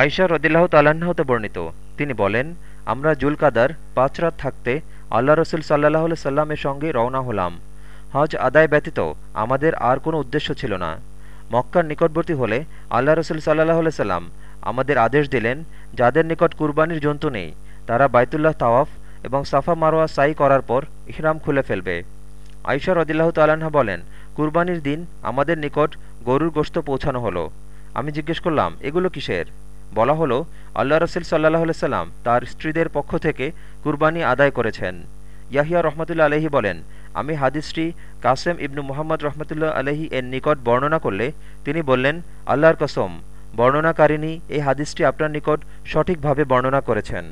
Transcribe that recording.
আয়সা রদিল্লাহ তাল্লাহ্ন হতে বর্ণিত। তিনি বলেন, আমরা জুলকাদার পাঁচ রাত থাকতে আল্লাহ রসুল সাল্লাহ সাল্লামের সঙ্গে রওনা হলাম। হজ আদায় ব্যতীত আমাদের আর কোনো উদ্দেশ্য ছিল না। মক্কার নিকটবর্তী হলে আল্লাহ রসুল সাল্লাহ সাল্লাম আমাদের আদেশ দিলেন, যাদের নিকট কুরবানির জন্তু নেই, তারা বাইতুল্লাহ তাওয়াফ এবং সাফা মারোয়া সাই করার পর ইহরাম খুলে ফেলবে। আইসা রদিল্লাহ তাল্লাহা বলেন, কুরবানির দিন আমাদের নিকট গরুর গোস্ত পৌঁছানো হলো। আমি জিজ্ঞেস করলাম, এগুলো কিসের? বলা হলো, আল্লাহ রসুল সাল্লাহ সাল্লাম তার স্ত্রীদের পক্ষ থেকে কুরবানি আদায় করেছেন। ইয়াহিয়া রহমতুল্লা আলহী বলেন, আমি হাদিসটি কাসেম ইবনু মোহাম্মদ রহমতুল্লাহ আলহি এর নিকট বর্ণনা করলে তিনি বললেন, আল্লাহর কসম, বর্ণনাকারিণী এই হাদিসটি আপনার নিকট সঠিকভাবে বর্ণনা করেছেন।